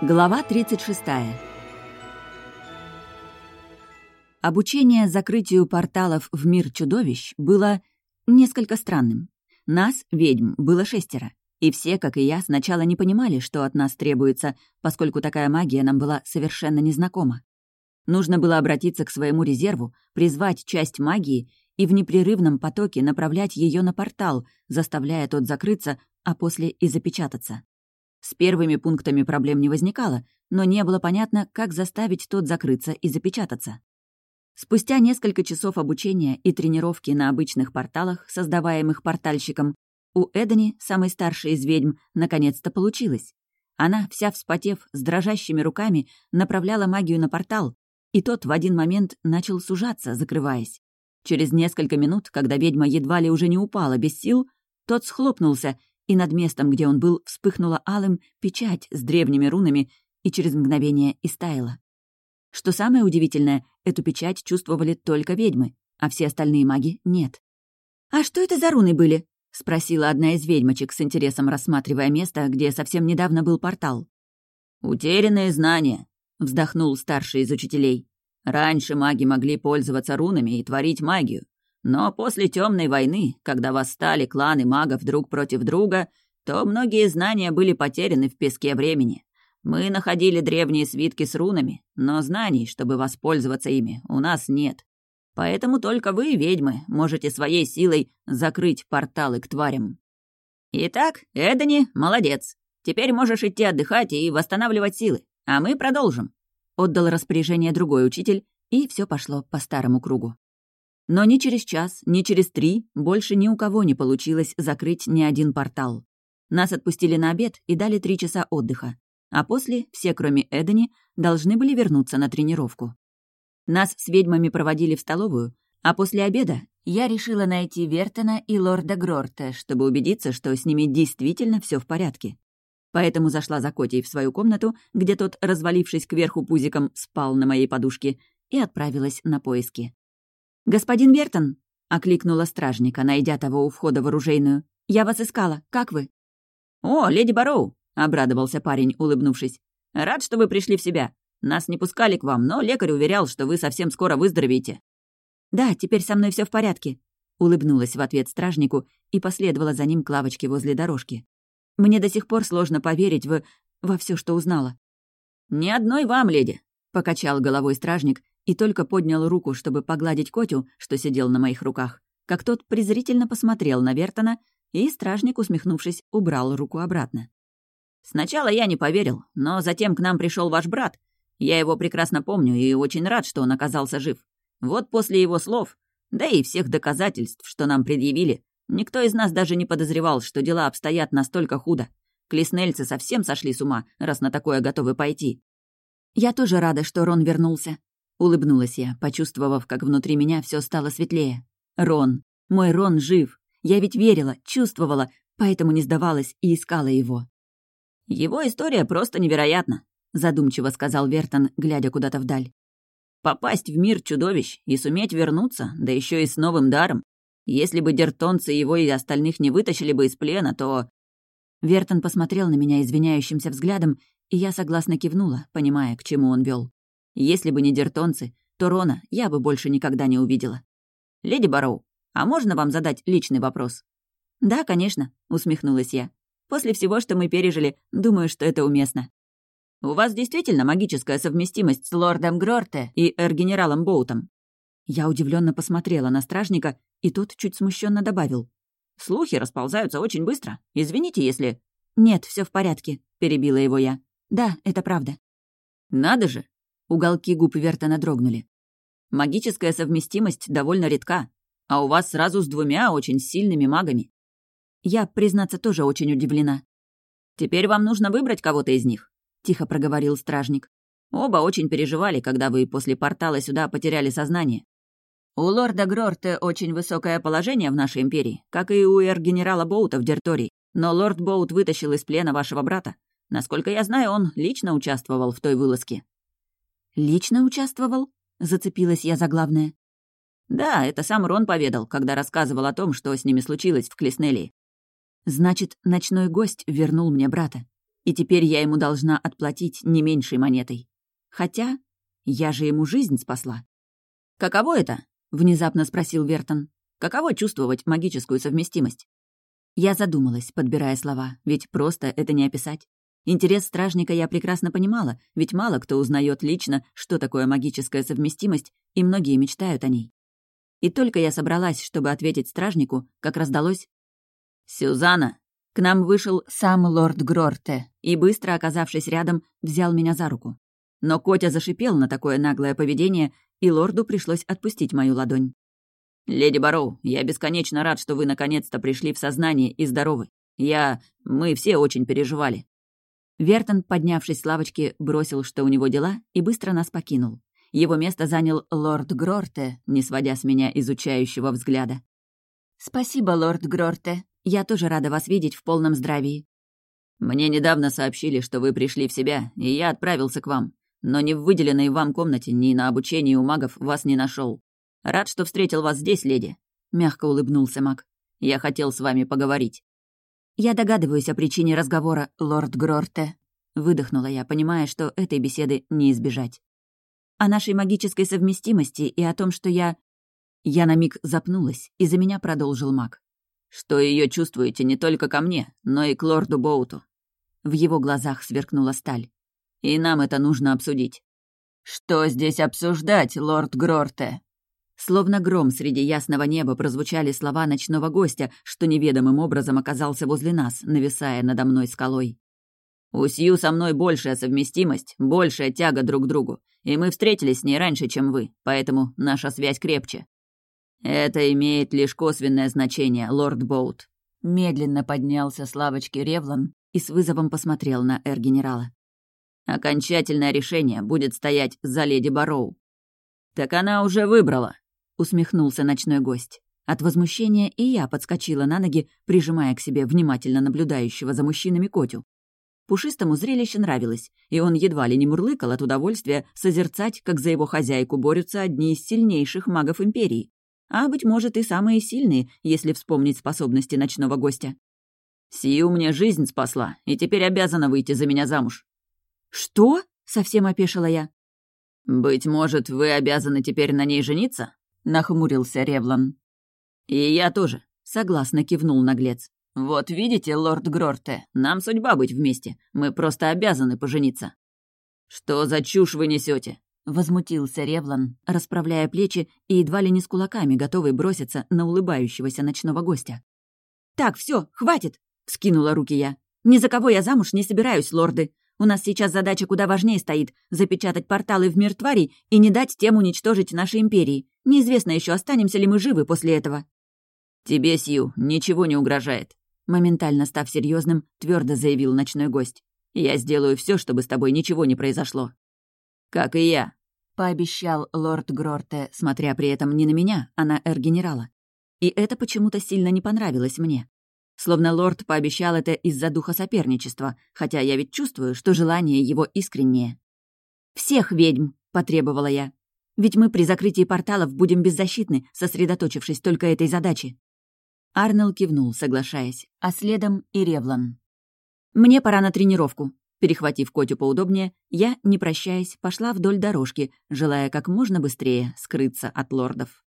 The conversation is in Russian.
Глава 36. Обучение закрытию порталов в мир чудовищ было несколько странным. Нас, ведьм, было шестеро. И все, как и я, сначала не понимали, что от нас требуется, поскольку такая магия нам была совершенно незнакома. Нужно было обратиться к своему резерву, призвать часть магии и в непрерывном потоке направлять ее на портал, заставляя тот закрыться, а после и запечататься. С первыми пунктами проблем не возникало, но не было понятно, как заставить тот закрыться и запечататься. Спустя несколько часов обучения и тренировки на обычных порталах, создаваемых портальщиком, у Эдани, самой старшей из ведьм, наконец-то получилось. Она, вся вспотев, с дрожащими руками, направляла магию на портал, и тот в один момент начал сужаться, закрываясь. Через несколько минут, когда ведьма едва ли уже не упала без сил, тот схлопнулся, и над местом, где он был, вспыхнула алым печать с древними рунами и через мгновение истаяла. Что самое удивительное, эту печать чувствовали только ведьмы, а все остальные маги — нет. «А что это за руны были?» — спросила одна из ведьмочек с интересом, рассматривая место, где совсем недавно был портал. «Утерянные знания», — вздохнул старший из учителей. «Раньше маги могли пользоваться рунами и творить магию, но после темной войны, когда восстали кланы магов друг против друга, то многие знания были потеряны в песке времени. Мы находили древние свитки с рунами, но знаний, чтобы воспользоваться ими, у нас нет. Поэтому только вы, ведьмы, можете своей силой закрыть порталы к тварям. Итак, Эдани, молодец. Теперь можешь идти отдыхать и восстанавливать силы, а мы продолжим. Отдал распоряжение другой учитель, и все пошло по старому кругу. Но ни через час, ни через три больше ни у кого не получилось закрыть ни один портал. Нас отпустили на обед и дали три часа отдыха. А после все, кроме Эдени, должны были вернуться на тренировку. Нас с ведьмами проводили в столовую, а после обеда я решила найти Вертона и лорда Грорта, чтобы убедиться, что с ними действительно все в порядке. Поэтому зашла за Котей в свою комнату, где тот, развалившись кверху пузиком, спал на моей подушке, и отправилась на поиски. «Господин Вертон!» — окликнула стражника, найдя того у входа в оружейную. «Я вас искала. Как вы?» «О, леди Бароу!» — обрадовался парень, улыбнувшись. «Рад, что вы пришли в себя. Нас не пускали к вам, но лекарь уверял, что вы совсем скоро выздоровеете». «Да, теперь со мной все в порядке», — улыбнулась в ответ стражнику и последовала за ним к лавочке возле дорожки. «Мне до сих пор сложно поверить в... во все, что узнала». «Ни одной вам, леди», — покачал головой стражник и только поднял руку, чтобы погладить Котю, что сидел на моих руках, как тот презрительно посмотрел на Вертона, и стражник, усмехнувшись, убрал руку обратно. «Сначала я не поверил, но затем к нам пришел ваш брат. Я его прекрасно помню и очень рад, что он оказался жив. Вот после его слов, да и всех доказательств, что нам предъявили, никто из нас даже не подозревал, что дела обстоят настолько худо. Клеснельцы совсем сошли с ума, раз на такое готовы пойти. Я тоже рада, что Рон вернулся. Улыбнулась я, почувствовав, как внутри меня все стало светлее. Рон. Мой Рон жив. Я ведь верила, чувствовала, поэтому не сдавалась и искала его. «Его история просто невероятна», — задумчиво сказал Вертон, глядя куда-то вдаль. «Попасть в мир чудовищ и суметь вернуться, да еще и с новым даром. Если бы дертонцы его и остальных не вытащили бы из плена, то...» Вертон посмотрел на меня извиняющимся взглядом, и я согласно кивнула, понимая, к чему он вел. Если бы не дертонцы, то Рона я бы больше никогда не увидела. «Леди Бароу, а можно вам задать личный вопрос?» «Да, конечно», — усмехнулась я. «После всего, что мы пережили, думаю, что это уместно». «У вас действительно магическая совместимость с лордом Грорте и эр-генералом Боутом?» Я удивленно посмотрела на стражника, и тот чуть смущенно добавил. «Слухи расползаются очень быстро. Извините, если...» «Нет, все в порядке», — перебила его я. «Да, это правда». «Надо же! Уголки губ Вертона дрогнули. «Магическая совместимость довольно редка, а у вас сразу с двумя очень сильными магами». Я, признаться, тоже очень удивлена. «Теперь вам нужно выбрать кого-то из них», — тихо проговорил стражник. «Оба очень переживали, когда вы после портала сюда потеряли сознание. У лорда Грорте очень высокое положение в нашей империи, как и у эр-генерала Боута в Дертории, но лорд Боут вытащил из плена вашего брата. Насколько я знаю, он лично участвовал в той вылазке. «Лично участвовал?» — зацепилась я за главное. «Да, это сам Рон поведал, когда рассказывал о том, что с ними случилось в Клеснелии». «Значит, ночной гость вернул мне брата. и теперь я ему должна отплатить не меньшей монетой. Хотя я же ему жизнь спасла. «Каково это?» — внезапно спросил Вертон. «Каково чувствовать магическую совместимость?» Я задумалась, подбирая слова, ведь просто это не описать. Интерес стражника я прекрасно понимала, ведь мало кто узнает лично, что такое магическая совместимость, и многие мечтают о ней. И только я собралась, чтобы ответить стражнику, как раздалось «Сюзанна!» К нам вышел сам лорд Грорте и, быстро оказавшись рядом, взял меня за руку. Но Котя зашипел на такое наглое поведение, и лорду пришлось отпустить мою ладонь. «Леди Бароу, я бесконечно рад, что вы наконец-то пришли в сознание и здоровы. Я... Мы все очень переживали». Вертон, поднявшись с лавочки, бросил, что у него дела, и быстро нас покинул. Его место занял лорд Грорте, не сводя с меня изучающего взгляда. «Спасибо, лорд Грорте. Я тоже рада вас видеть в полном здравии». «Мне недавно сообщили, что вы пришли в себя, и я отправился к вам. Но ни в выделенной вам комнате, ни на обучении у магов вас не нашел. Рад, что встретил вас здесь, леди», — мягко улыбнулся маг. «Я хотел с вами поговорить». «Я догадываюсь о причине разговора, лорд Грорте», — выдохнула я, понимая, что этой беседы не избежать. «О нашей магической совместимости и о том, что я...» Я на миг запнулась, и за меня продолжил маг. «Что ее чувствуете не только ко мне, но и к лорду Боуту». В его глазах сверкнула сталь. «И нам это нужно обсудить». «Что здесь обсуждать, лорд Грорте?» Словно гром среди ясного неба прозвучали слова ночного гостя, что неведомым образом оказался возле нас, нависая надо мной скалой. «У Сью со мной большая совместимость, большая тяга друг к другу, и мы встретились с ней раньше, чем вы, поэтому наша связь крепче». «Это имеет лишь косвенное значение, лорд Боут». Медленно поднялся с лавочки Ревлан и с вызовом посмотрел на эр-генерала. «Окончательное решение будет стоять за леди Бароу». «Так она уже выбрала», усмехнулся ночной гость. От возмущения и я подскочила на ноги, прижимая к себе внимательно наблюдающего за мужчинами Котю. Пушистому зрелище нравилось, и он едва ли не мурлыкал от удовольствия созерцать, как за его хозяйку борются одни из сильнейших магов Империи. А, быть может, и самые сильные, если вспомнить способности ночного гостя. «Сию мне жизнь спасла, и теперь обязана выйти за меня замуж». «Что?» — совсем опешила я. «Быть может, вы обязаны теперь на ней жениться?» Нахмурился Ревлан. «И я тоже», — согласно кивнул наглец. «Вот видите, лорд Грорте, нам судьба быть вместе. Мы просто обязаны пожениться». «Что за чушь вы несете? возмутился Ревлан, расправляя плечи и едва ли не с кулаками, готовый броситься на улыбающегося ночного гостя. «Так, все, хватит!» — скинула руки я. «Ни за кого я замуж не собираюсь, лорды. У нас сейчас задача куда важнее стоит — запечатать порталы в мир тварей и не дать тем уничтожить наши империи. Неизвестно еще, останемся ли мы живы после этого». «Тебе, Сью, ничего не угрожает», — моментально став серьезным, твердо заявил ночной гость. «Я сделаю все, чтобы с тобой ничего не произошло». «Как и я», — пообещал лорд Грорте, смотря при этом не на меня, а на эр-генерала. И это почему-то сильно не понравилось мне. Словно лорд пообещал это из-за духа соперничества, хотя я ведь чувствую, что желание его искреннее. «Всех ведьм!» — потребовала я. «Ведь мы при закрытии порталов будем беззащитны, сосредоточившись только этой задаче». Арнелл кивнул, соглашаясь, а следом и Ревлан. «Мне пора на тренировку». Перехватив Котю поудобнее, я, не прощаясь, пошла вдоль дорожки, желая как можно быстрее скрыться от лордов.